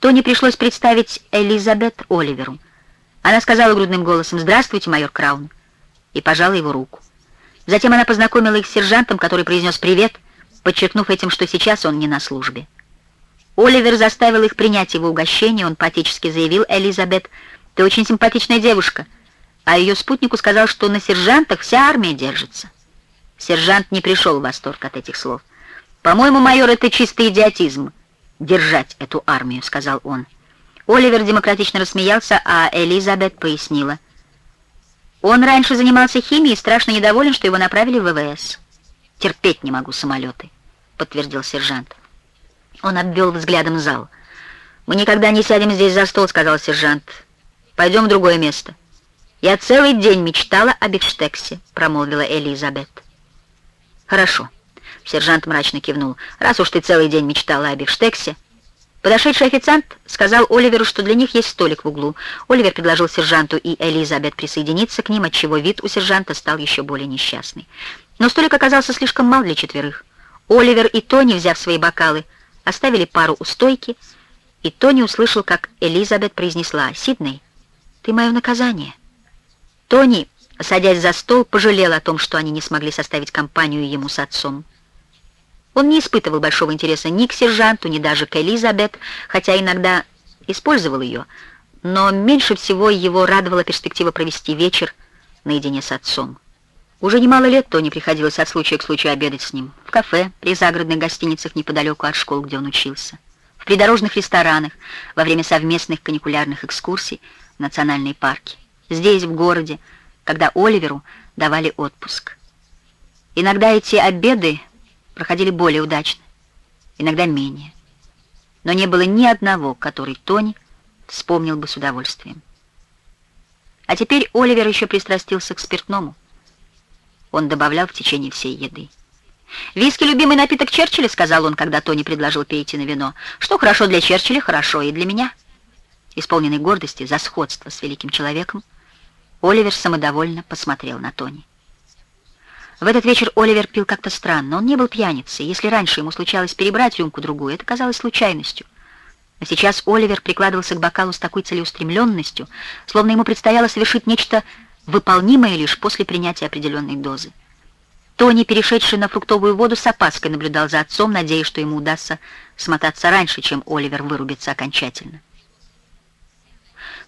Тони пришлось представить Элизабет Оливеру. Она сказала грудным голосом «Здравствуйте, майор Краун» и пожала его руку. Затем она познакомила их с сержантом, который произнес «Привет», подчеркнув этим, что сейчас он не на службе. Оливер заставил их принять его угощение, он патически заявил «Элизабет, ты очень симпатичная девушка», а ее спутнику сказал, что на сержантах вся армия держится. Сержант не пришел в восторг от этих слов. «По-моему, майор, это чистый идиотизм» держать эту армию», — сказал он. Оливер демократично рассмеялся, а Элизабет пояснила. «Он раньше занимался химией и страшно недоволен, что его направили в ВВС». «Терпеть не могу самолеты», — подтвердил сержант. Он обвел взглядом зал. «Мы никогда не сядем здесь за стол», — сказал сержант. «Пойдем в другое место». «Я целый день мечтала о бифштексе», — промолвила Элизабет. «Хорошо». Сержант мрачно кивнул. «Раз уж ты целый день мечтала о бифштексе...» Подошедший официант сказал Оливеру, что для них есть столик в углу. Оливер предложил сержанту и Элизабет присоединиться к ним, отчего вид у сержанта стал еще более несчастный. Но столик оказался слишком мал для четверых. Оливер и Тони, взяв свои бокалы, оставили пару у стойки, и Тони услышал, как Элизабет произнесла «Сидней, ты мое наказание». Тони, садясь за стол, пожалел о том, что они не смогли составить компанию ему с отцом. Он не испытывал большого интереса ни к сержанту, ни даже к Элизабет, хотя иногда использовал ее, но меньше всего его радовала перспектива провести вечер наедине с отцом. Уже немало лет Тони приходилось от случая к случаю обедать с ним. В кафе, при загородных гостиницах неподалеку от школ, где он учился. В придорожных ресторанах, во время совместных каникулярных экскурсий в национальные парки. Здесь, в городе, когда Оливеру давали отпуск. Иногда эти обеды проходили более удачно, иногда менее. Но не было ни одного, который Тони вспомнил бы с удовольствием. А теперь Оливер еще пристрастился к спиртному. Он добавлял в течение всей еды. «Виски — любимый напиток Черчилля», — сказал он, когда Тони предложил перейти на вино. «Что хорошо для Черчилля, хорошо и для меня». Исполненный гордости за сходство с великим человеком, Оливер самодовольно посмотрел на Тони. В этот вечер Оливер пил как-то странно. Он не был пьяницей. Если раньше ему случалось перебрать рюмку-другую, это казалось случайностью. Но сейчас Оливер прикладывался к бокалу с такой целеустремленностью, словно ему предстояло совершить нечто выполнимое лишь после принятия определенной дозы. Тони, перешедший на фруктовую воду, с опаской наблюдал за отцом, надеясь, что ему удастся смотаться раньше, чем Оливер вырубится окончательно.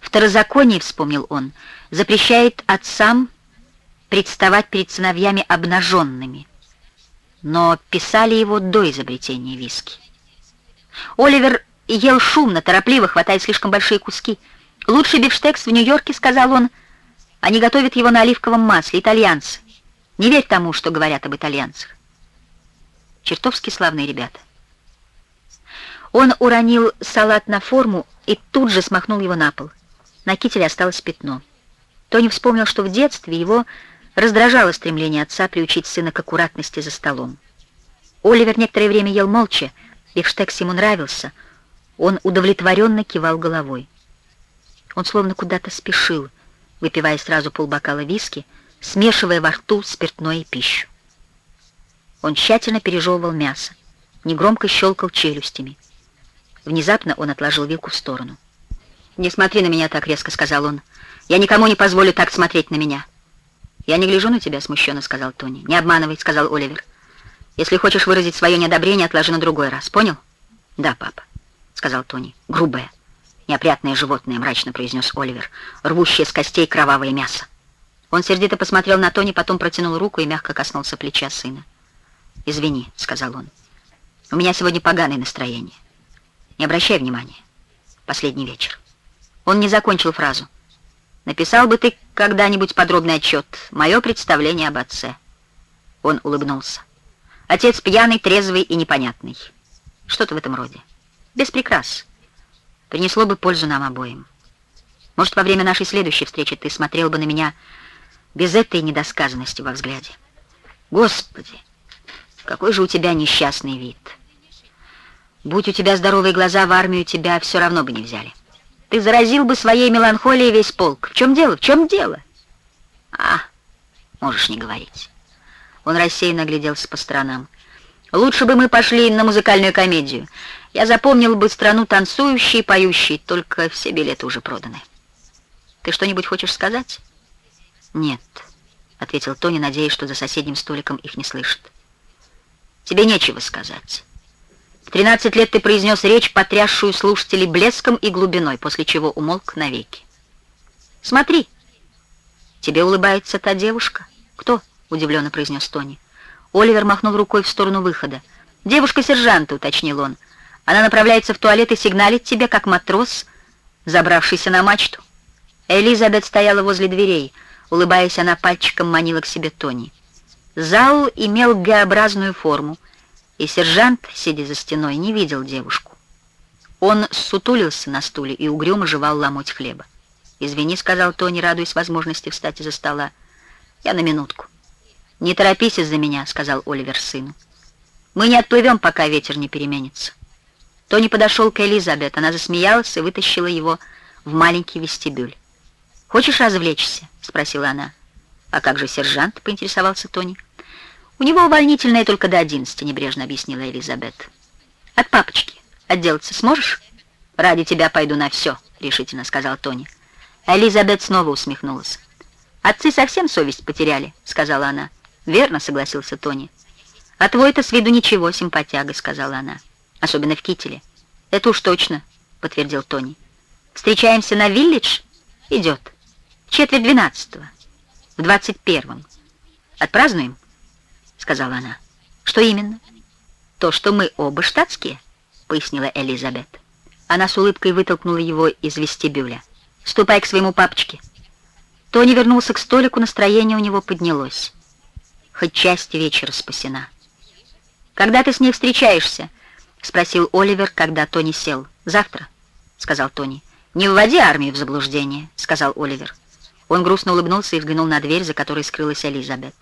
Второзаконие, вспомнил он, запрещает отцам представать перед сыновьями обнаженными, но писали его до изобретения виски. Оливер ел шумно, торопливо, хватая слишком большие куски. «Лучший бифштекс в Нью-Йорке», — сказал он, — «они готовят его на оливковом масле, итальянцы. Не верь тому, что говорят об итальянцах». Чертовски славные ребята. Он уронил салат на форму и тут же смахнул его на пол. На кителе осталось пятно. Тони вспомнил, что в детстве его раздражало стремление отца приучить сына к аккуратности за столом. Оливер некоторое время ел молча, бифштекс ему нравился, он удовлетворенно кивал головой. Он словно куда-то спешил, выпивая сразу полбокала виски, смешивая во рту спиртное и пищу. Он тщательно пережевывал мясо, негромко щелкал челюстями. Внезапно он отложил вилку в сторону. «Не смотри на меня так резко», — сказал он. «Я никому не позволю так смотреть на меня». «Я не гляжу на тебя», — смущенно сказал Тони. «Не обманывай», — сказал Оливер. «Если хочешь выразить свое неодобрение, отложи на другой раз. Понял?» «Да, папа», — сказал Тони. «Грубое, неопрятное животное», — мрачно произнес Оливер, рвущее с костей кровавое мясо. Он сердито посмотрел на Тони, потом протянул руку и мягко коснулся плеча сына. «Извини», — сказал он. «У меня сегодня поганое настроение. Не обращай внимания. Последний вечер». Он не закончил фразу. Написал бы ты когда-нибудь подробный отчет. Мое представление об отце. Он улыбнулся. Отец пьяный, трезвый и непонятный. Что-то в этом роде. Без прикрас. Принесло бы пользу нам обоим. Может, во время нашей следующей встречи ты смотрел бы на меня без этой недосказанности во взгляде. Господи, какой же у тебя несчастный вид. Будь у тебя здоровые глаза, в армию тебя все равно бы не взяли. Ты заразил бы своей меланхолией весь полк. В чем дело? В чем дело? А, можешь не говорить. Он рассеянно огляделся по сторонам. Лучше бы мы пошли на музыкальную комедию. Я запомнил бы страну танцующей и поющей, только все билеты уже проданы. Ты что-нибудь хочешь сказать? Нет, ответил Тони, надеясь, что за соседним столиком их не слышит. Тебе нечего сказать. В 13 лет ты произнес речь, потрясшую слушателей блеском и глубиной, после чего умолк навеки. Смотри, тебе улыбается та девушка. Кто? Удивленно произнес Тони. Оливер махнул рукой в сторону выхода. «Девушка-сержанта», — уточнил он. «Она направляется в туалет и сигналит тебе, как матрос, забравшийся на мачту». Элизабет стояла возле дверей. Улыбаясь, она пальчиком манила к себе Тони. Зал имел Г-образную форму, и сержант, сидя за стеной, не видел девушку. Он сутулился на стуле и угрюмо жевал ломоть хлеба. «Извини», — сказал Тони, радуясь возможности встать из-за стола. «Я на минутку». «Не торопись из-за меня», — сказал Оливер сыну. «Мы не отплывем, пока ветер не переменится». Тони подошел к Элизабет. Она засмеялась и вытащила его в маленький вестибюль. «Хочешь развлечься?» — спросила она. «А как же сержант?» — поинтересовался Тони. «У него увольнительное только до одиннадцати», — небрежно объяснила Элизабет. «От папочки. Отделаться сможешь?» «Ради тебя пойду на все», — решительно сказал Тони. Элизабет снова усмехнулась. «Отцы совсем совесть потеряли», — сказала она. «Верно», — согласился Тони. «А твой-то с виду ничего, симпатяга», — сказала она. «Особенно в кителе». «Это уж точно», — подтвердил Тони. «Встречаемся на Виллидж?» «Идет. Четверть двенадцатого. В двадцать первом. Отпразднуем?» сказала она. «Что именно?» «То, что мы оба штатские», — пояснила Элизабет. Она с улыбкой вытолкнула его из вестибюля. «Ступай к своему папочке». Тони вернулся к столику, настроение у него поднялось. Хоть часть вечера спасена. «Когда ты с ней встречаешься?» — спросил Оливер, когда Тони сел. «Завтра», — сказал Тони. «Не вводи армию в заблуждение», — сказал Оливер. Он грустно улыбнулся и взглянул на дверь, за которой скрылась Элизабет.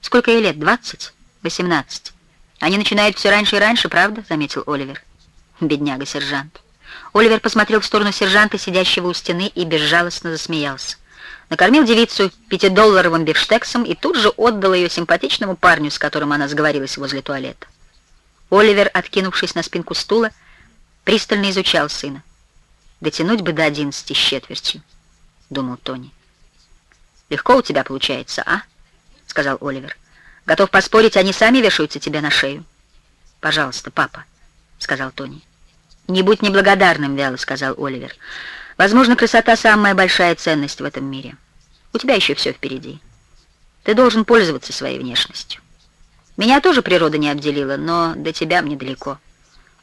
Сколько ей лет? Двадцать? Восемнадцать. Они начинают все раньше и раньше, правда? Заметил Оливер. Бедняга сержант. Оливер посмотрел в сторону сержанта, сидящего у стены, и безжалостно засмеялся. Накормил девицу пятидолларовым бифштексом и тут же отдал ее симпатичному парню, с которым она сговорилась возле туалета. Оливер, откинувшись на спинку стула, пристально изучал сына. «Дотянуть бы до одиннадцати с четвертью», — думал Тони. «Легко у тебя получается, а?» — сказал Оливер. «Готов поспорить, они сами вешаются тебе на шею». «Пожалуйста, папа», — сказал Тони. «Не будь неблагодарным», — вяло сказал Оливер. «Возможно, красота — самая большая ценность в этом мире. У тебя еще все впереди. Ты должен пользоваться своей внешностью. Меня тоже природа не обделила, но до тебя мне далеко.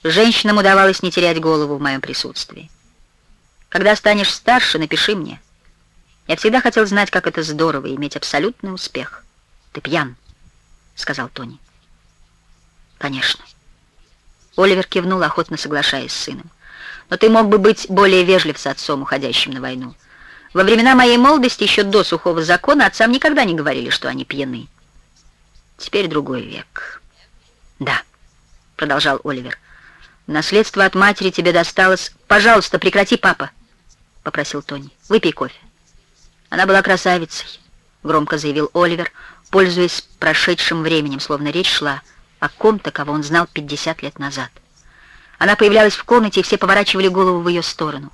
Женщинам удавалось не терять голову в моем присутствии. Когда станешь старше, напиши мне. Я всегда хотел знать, как это здорово, иметь абсолютный успех». «Ты пьян», — сказал Тони. «Конечно». Оливер кивнул, охотно соглашаясь с сыном. «Но ты мог бы быть более вежлив с отцом, уходящим на войну. Во времена моей молодости, еще до сухого закона, отцам никогда не говорили, что они пьяны. Теперь другой век». «Да», — продолжал Оливер. «Наследство от матери тебе досталось...» «Пожалуйста, прекрати, папа», — попросил Тони. «Выпей кофе». Она была красавицей, — громко заявил Оливер, пользуясь прошедшим временем, словно речь шла о ком-то, кого он знал 50 лет назад. Она появлялась в комнате, и все поворачивали голову в ее сторону.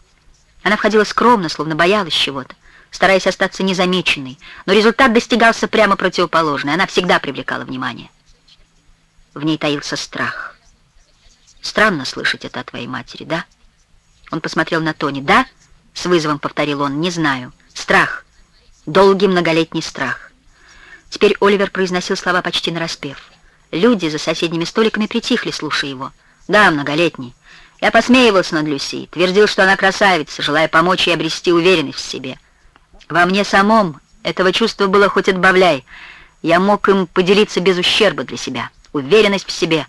Она входила скромно, словно боялась чего-то, стараясь остаться незамеченной, но результат достигался прямо противоположный. Она всегда привлекала внимание. В ней таился страх. Странно слышать это от твоей матери, да? Он посмотрел на Тони. «Да?» — с вызовом повторил он. «Не знаю. Страх. Долгий многолетний страх. Теперь Оливер произносил слова почти нараспев. Люди за соседними столиками притихли, слушая его. «Да, многолетний. Я посмеивался над Люси, твердил, что она красавица, желая помочь ей обрести уверенность в себе. Во мне самом этого чувства было хоть отбавляй. Я мог им поделиться без ущерба для себя. Уверенность в себе.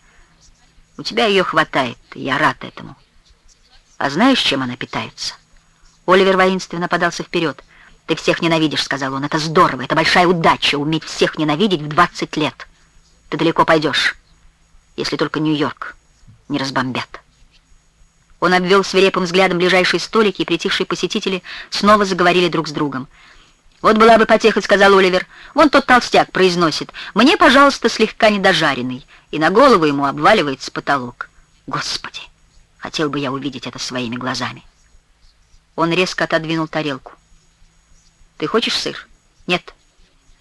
У тебя ее хватает, я рад этому. А знаешь, чем она питается? Оливер воинственно подался вперед. «Ты всех ненавидишь», — сказал он. «Это здорово, это большая удача, уметь всех ненавидеть в 20 лет. Ты далеко пойдешь, если только Нью-Йорк не разбомбят». Он обвел свирепым взглядом ближайшие столики, и притихшие посетители снова заговорили друг с другом. «Вот была бы потеха», — сказал Оливер. «Вон тот толстяк произносит. Мне, пожалуйста, слегка недожаренный». И на голову ему обваливается потолок. «Господи, хотел бы я увидеть это своими глазами». Он резко отодвинул тарелку. «Ты хочешь сыр?» «Нет».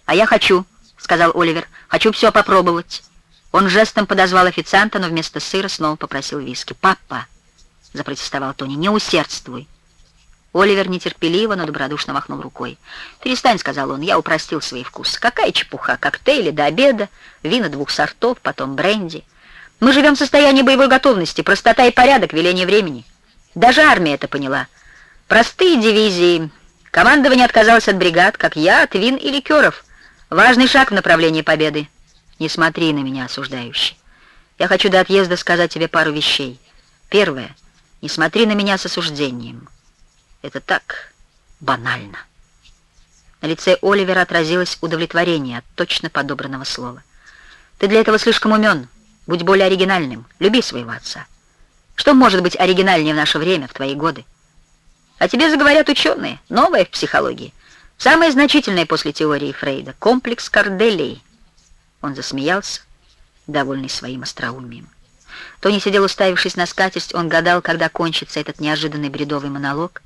«А я хочу», — сказал Оливер. «Хочу все попробовать». Он жестом подозвал официанта, но вместо сыра снова попросил виски. «Папа!» — запротестовал Тони. «Не усердствуй!» Оливер нетерпеливо, но добродушно махнул рукой. «Перестань», — сказал он, — «я упростил свои вкусы. Какая чепуха! Коктейли до обеда, вина двух сортов, потом бренди. Мы живем в состоянии боевой готовности, простота и порядок, веление времени. Даже армия это поняла. Простые дивизии. Командование отказалось от бригад, как я, от вин и ликеров. Важный шаг в направлении победы. Не смотри на меня, осуждающий. Я хочу до отъезда сказать тебе пару вещей. Первое — не смотри на меня с осуждением. Это так банально. На лице Оливера отразилось удовлетворение от точно подобранного слова. Ты для этого слишком умен. Будь более оригинальным. Люби своего отца. Что может быть оригинальнее в наше время, в твои годы? А тебе заговорят ученые, новое в психологии. Самое значительное после теории Фрейда — комплекс Корделей. Он засмеялся, довольный своим остроумием. Тони сидел, уставившись на скатерть, он гадал, когда кончится этот неожиданный бредовый монолог.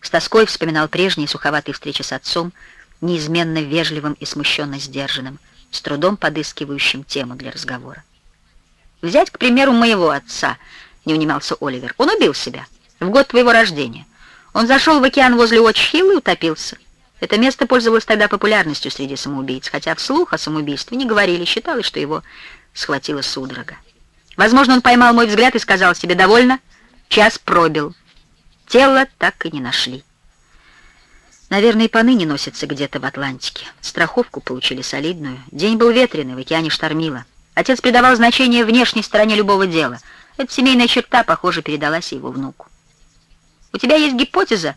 С тоской вспоминал прежние суховатые встречи с отцом, неизменно вежливым и смущенно сдержанным, с трудом подыскивающим тему для разговора. «Взять, к примеру, моего отца», — не унимался Оливер. «Он убил себя в год твоего рождения. Он зашел в океан возле Уотч-Хилла и утопился. Это место пользовалось тогда популярностью среди самоубийц, хотя вслух о самоубийстве не говорили, считалось, что его схватила судорога. Возможно, он поймал мой взгляд и сказал себе «довольно». Час пробил. Тело так и не нашли. Наверное, и поныне носится где-то в Атлантике. Страховку получили солидную. День был ветреный, в океане штормило. Отец придавал значение внешней стороне любого дела. Эта семейная черта, похоже, передалась его внуку. У тебя есть гипотеза,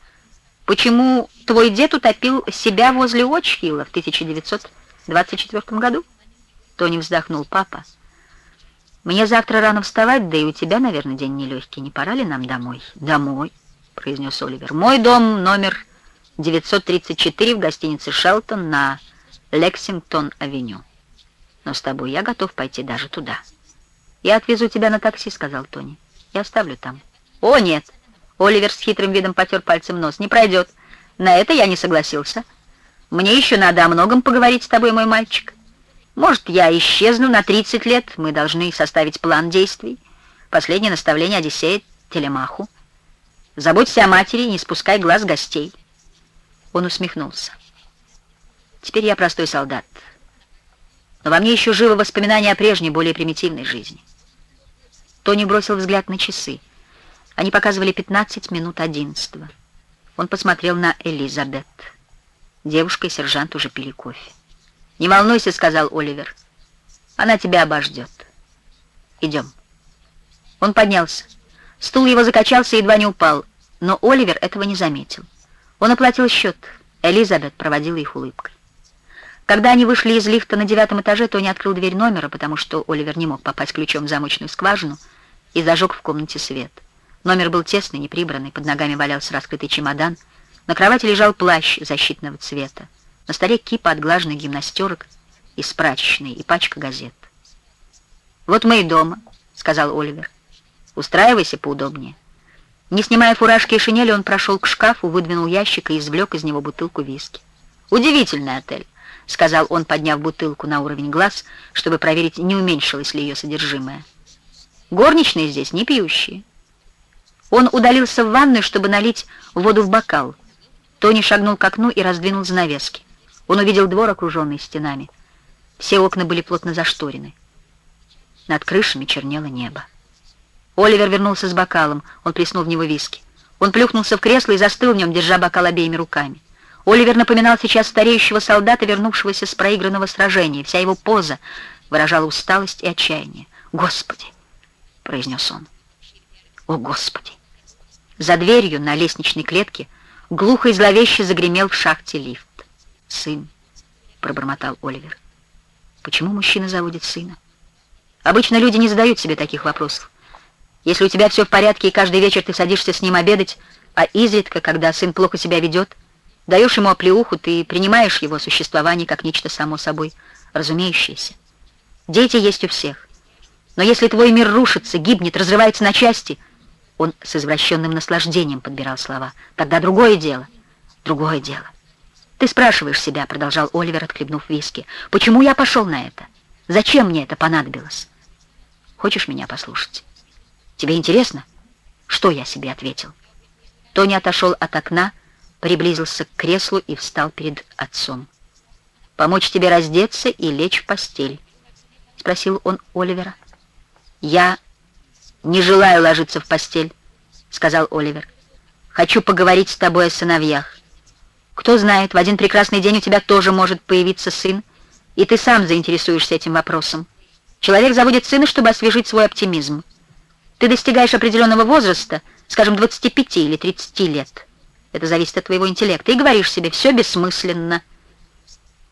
почему твой дед утопил себя возле Очхилла в 1924 году? Тони вздохнул. Папа, мне завтра рано вставать, да и у тебя, наверное, день нелегкий. Не пора ли нам домой? Домой, произнес Оливер. Мой дом номер 934 в гостинице «Шелтон» на Лексингтон-авеню. Но с тобой я готов пойти даже туда. Я отвезу тебя на такси, сказал Тони. Я оставлю там. О, нет! Оливер с хитрым видом потер пальцем нос. Не пройдет. На это я не согласился. Мне еще надо о многом поговорить с тобой, мой мальчик. Может, я исчезну на 30 лет, мы должны составить план действий. Последнее наставление Одиссея Телемаху. Заботься о матери не спускай глаз гостей. Он усмехнулся. Теперь я простой солдат. Но во мне еще живо воспоминания о прежней, более примитивной жизни. Тони бросил взгляд на часы. Они показывали 15 минут одиннадцатого. Он посмотрел на Элизабет. Девушка и сержант уже пили кофе. «Не волнуйся», — сказал Оливер. «Она тебя обождет. Идем». Он поднялся. Стул его закачался и едва не упал, но Оливер этого не заметил. Он оплатил счет. Элизабет проводила их улыбкой. Когда они вышли из лифта на девятом этаже, Тони открыл дверь номера, потому что Оливер не мог попасть ключом в замочную скважину, и зажег в комнате свет. Номер был тесный, неприбранный, под ногами валялся раскрытый чемодан, на кровати лежал плащ защитного цвета. На столе кипа отглаженных гимнастерок из прачечной и пачка газет. «Вот мы и дома», — сказал Оливер. «Устраивайся поудобнее». Не снимая фуражки и шинели, он прошел к шкафу, выдвинул ящик и извлек из него бутылку виски. «Удивительный отель», — сказал он, подняв бутылку на уровень глаз, чтобы проверить, не уменьшилось ли ее содержимое. «Горничные здесь не пьющие». Он удалился в ванную, чтобы налить воду в бокал. Тони шагнул к окну и раздвинул занавески. Он увидел двор, окруженный стенами. Все окна были плотно зашторены. Над крышами чернело небо. Оливер вернулся с бокалом, он плеснул в него виски. Он плюхнулся в кресло и застыл в нем, держа бокал обеими руками. Оливер напоминал сейчас стареющего солдата, вернувшегося с проигранного сражения. Вся его поза выражала усталость и отчаяние. «Господи!» — произнес он. «О, Господи!» За дверью на лестничной клетке глухо и зловеще загремел в шахте лифт. «Сын», — пробормотал Оливер. «Почему мужчина заводит сына?» Обычно люди не задают себе таких вопросов. Если у тебя все в порядке, и каждый вечер ты садишься с ним обедать, а изредка, когда сын плохо себя ведет, даешь ему оплеуху, ты принимаешь его существование как нечто само собой разумеющееся. Дети есть у всех. Но если твой мир рушится, гибнет, разрывается на части, он с извращенным наслаждением подбирал слова, тогда другое дело, другое дело. Ты спрашиваешь себя, продолжал Оливер, отхлебнув виски, почему я пошел на это? Зачем мне это понадобилось? Хочешь меня послушать? Тебе интересно, что я себе ответил? Тони отошел от окна, приблизился к креслу и встал перед отцом. «Помочь тебе раздеться и лечь в постель?» — спросил он Оливера. «Я не желаю ложиться в постель», — сказал Оливер. «Хочу поговорить с тобой о сыновьях. Кто знает, в один прекрасный день у тебя тоже может появиться сын, и ты сам заинтересуешься этим вопросом. Человек заводит сына, чтобы освежить свой оптимизм. Ты достигаешь определенного возраста, скажем, 25 или 30 лет. Это зависит от твоего интеллекта. И говоришь себе, все бессмысленно.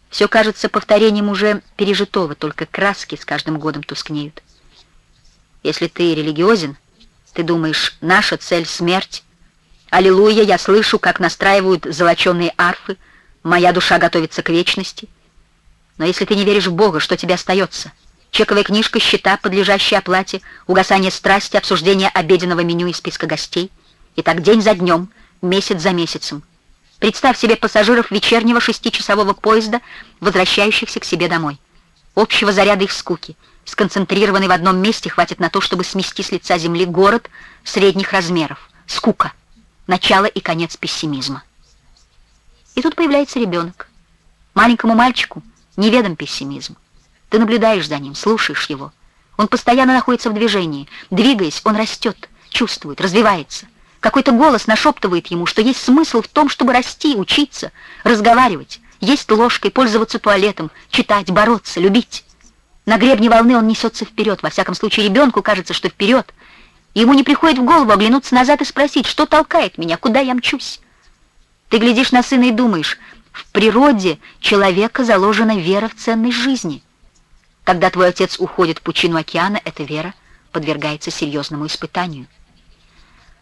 Все кажется повторением уже пережитого, только краски с каждым годом тускнеют. Если ты религиозен, ты думаешь, наша цель — смерть. Аллилуйя, я слышу, как настраивают золоченые арфы, моя душа готовится к вечности. Но если ты не веришь в Бога, что тебе остается — чековая книжка, счета, подлежащие оплате, угасание страсти, обсуждение обеденного меню и списка гостей. И так день за днем, месяц за месяцем. Представь себе пассажиров вечернего шестичасового поезда, возвращающихся к себе домой. Общего заряда их скуки, сконцентрированный в одном месте, хватит на то, чтобы смести с лица земли город средних размеров. Скука. Начало и конец пессимизма. И тут появляется ребенок. Маленькому мальчику неведом пессимизм. Ты наблюдаешь за ним, слушаешь его. Он постоянно находится в движении. Двигаясь, он растет, чувствует, развивается. Какой-то голос нашептывает ему, что есть смысл в том, чтобы расти, учиться, разговаривать, есть ложкой, пользоваться туалетом, читать, бороться, любить. На гребне волны он несется вперед. Во всяком случае, ребенку кажется, что вперед. Ему не приходит в голову оглянуться назад и спросить, что толкает меня, куда я мчусь. Ты глядишь на сына и думаешь, в природе человека заложена вера в ценность жизни — когда твой отец уходит в пучину океана, эта вера подвергается серьезному испытанию —